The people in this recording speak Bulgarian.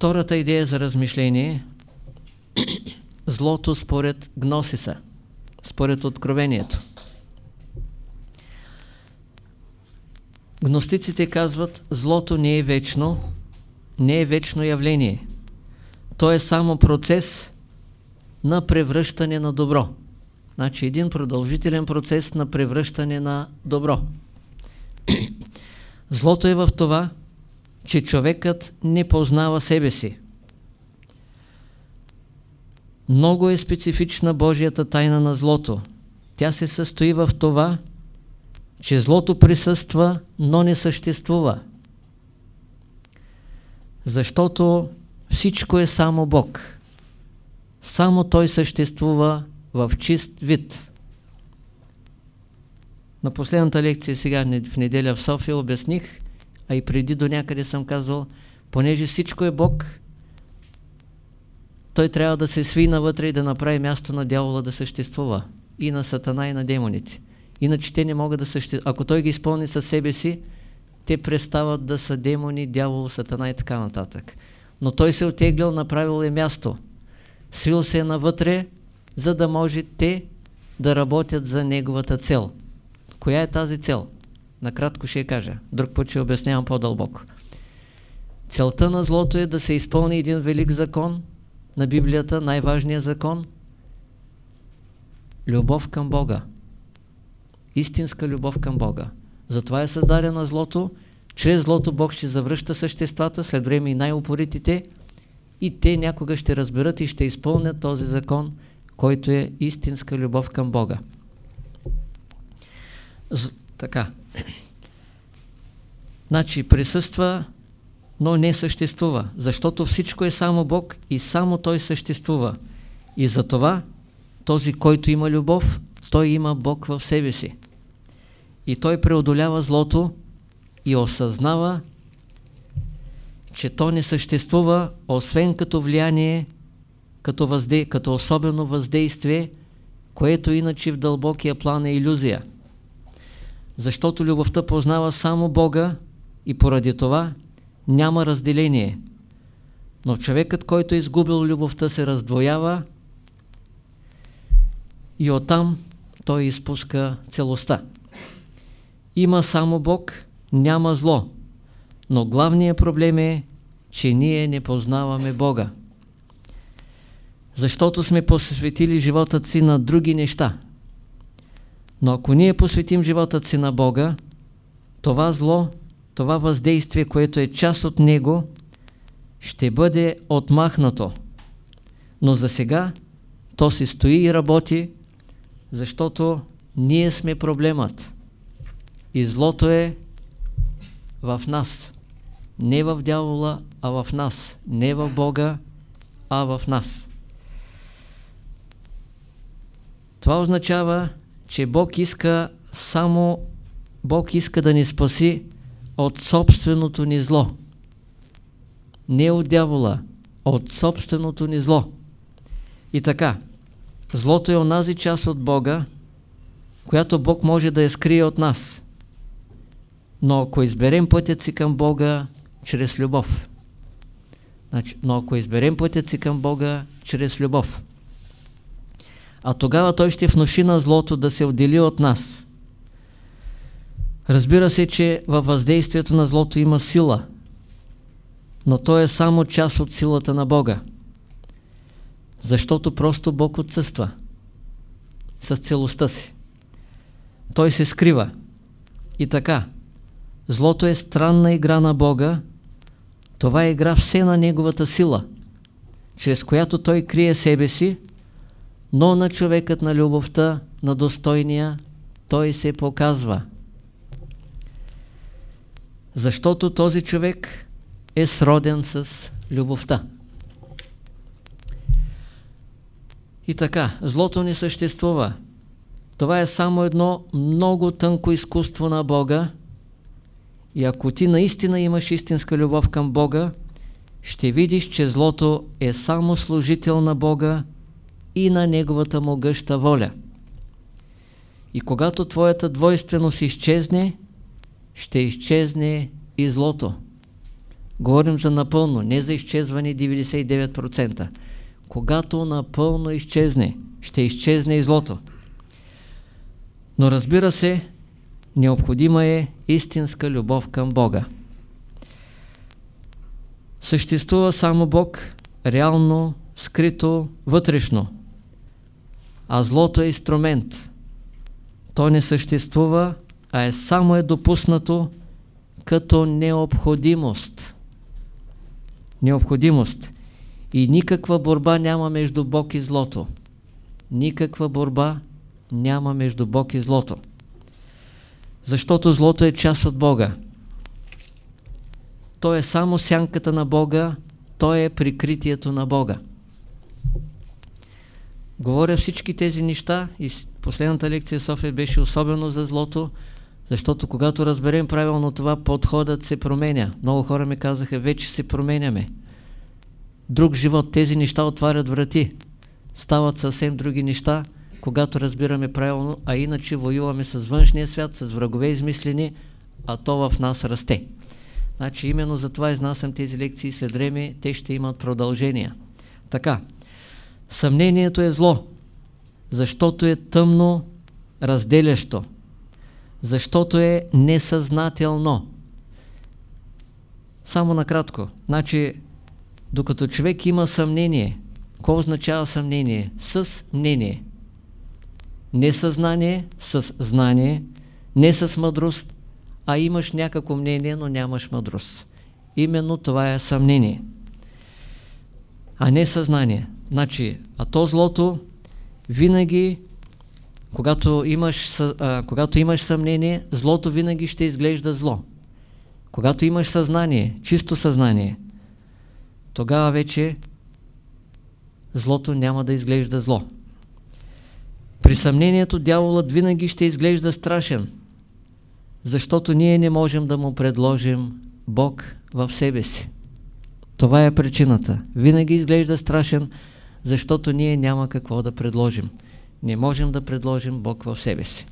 Втората идея за размишление злото според гносиса, според откровението. Гностиците казват, злото не е вечно, не е вечно явление. То е само процес на превръщане на добро. Значи един продължителен процес на превръщане на добро. Злото е в това, че човекът не познава себе си. Много е специфична Божията тайна на злото. Тя се състои в това, че злото присъства, но не съществува. Защото всичко е само Бог. Само Той съществува в чист вид. На последната лекция сега в неделя в София обясних, а и преди до някъде съм казвал, понеже всичко е Бог, той трябва да се сви навътре и да направи място на дявола да съществува. И на сатана, и на демоните. Иначе те не могат да съществуват. Ако той ги изпълни със себе си, те престават да са демони, дявол, сатана и така нататък. Но той се отеглял, направил е място. Свил се е навътре, за да може те да работят за неговата цел. Коя е тази цел? Накратко ще я кажа. Друг път ще обяснявам по-дълбоко. Целта на злото е да се изпълни един велик закон на Библията, най-важният закон – любов към Бога. Истинска любов към Бога. Затова е създадено злото. Чрез злото Бог ще завръща съществата, след време и най-упоритите, и те някога ще разберат и ще изпълнят този закон, който е истинска любов към Бога. Така. Значи присъства, но не съществува, защото всичко е само Бог и само Той съществува. И затова този, който има любов, той има Бог в себе си. И той преодолява злото и осъзнава, че то не съществува, освен като влияние, като, въздей, като особено въздействие, което иначе в дълбокия план е иллюзия. Защото любовта познава само Бога и поради това няма разделение. Но човекът, който е изгубил любовта, се раздвоява и оттам той изпуска целостта. Има само Бог, няма зло. Но главният проблем е, че ние не познаваме Бога. Защото сме посветили живота си на други неща. Но ако ние посветим живота си на Бога, това зло, това въздействие, което е част от Него, ще бъде отмахнато. Но за сега то си стои и работи, защото ние сме проблемът. И злото е в нас. Не в дявола, а в нас. Не в Бога, а в нас. Това означава, че Бог иска само Бог иска да ни спаси от собственото ни зло. Не от дявола, от собственото ни зло. И така, злото е онази част от Бога, която Бог може да я скрие от нас. Но ако изберем пътят си към Бога чрез любов, значи, но ако изберем пътят си към Бога чрез любов, а тогава той ще внуши на злото да се отдели от нас. Разбира се, че във въздействието на злото има сила, но то е само част от силата на Бога. Защото просто Бог отсъства с целостта си. Той се скрива. И така, злото е странна игра на Бога, това е игра все на Неговата сила, чрез която Той крие себе си, но на човекът на любовта, на достойния, той се показва. Защото този човек е сроден с любовта. И така, злото не съществува. Това е само едно много тънко изкуство на Бога. И ако ти наистина имаш истинска любов към Бога, ще видиш, че злото е само служител на Бога и на Неговата могъща воля. И когато твоята двойственост изчезне, ще изчезне и злото. Говорим за напълно, не за изчезване 99%. Когато напълно изчезне, ще изчезне и злото. Но разбира се, необходима е истинска любов към Бога. Съществува само Бог, реално, скрито, вътрешно. А злото е инструмент. То не съществува, а е само е допуснато като необходимост. Необходимост. И никаква борба няма между Бог и злото. Никаква борба няма между Бог и злото. Защото злото е част от Бога. То е само сянката на Бога, то е прикритието на Бога. Говоря всички тези неща и последната лекция София беше особено за злото, защото когато разберем правилно това, подходът се променя. Много хора ми казаха, вече се променяме. Друг живот, тези неща отварят врати. Стават съвсем други неща, когато разбираме правилно, а иначе воюваме с външния свят, с врагове измислени, а то в нас расте. Значи именно за това изнасям тези лекции след време, те ще имат продължения. Така, съмнението е зло, защото е тъмно, разделящо, защото е несъзнателно. Само накратко, значи, докато човек има съмнение, какво означава съмнение? С мнение. Не съзнание, с знание, не с мъдрост, а имаш някакво мнение, но нямаш мъдрост. Именно това е съмнение. А не съзнание. Значи, а то злото винаги, когато имаш, а, когато имаш съмнение, злото винаги ще изглежда зло. Когато имаш съзнание, чисто съзнание, тогава вече злото няма да изглежда зло. При съмнението дяволът винаги ще изглежда страшен, защото ние не можем да му предложим Бог в себе си. Това е причината. Винаги изглежда страшен, защото ние няма какво да предложим. Не можем да предложим Бог в себе си.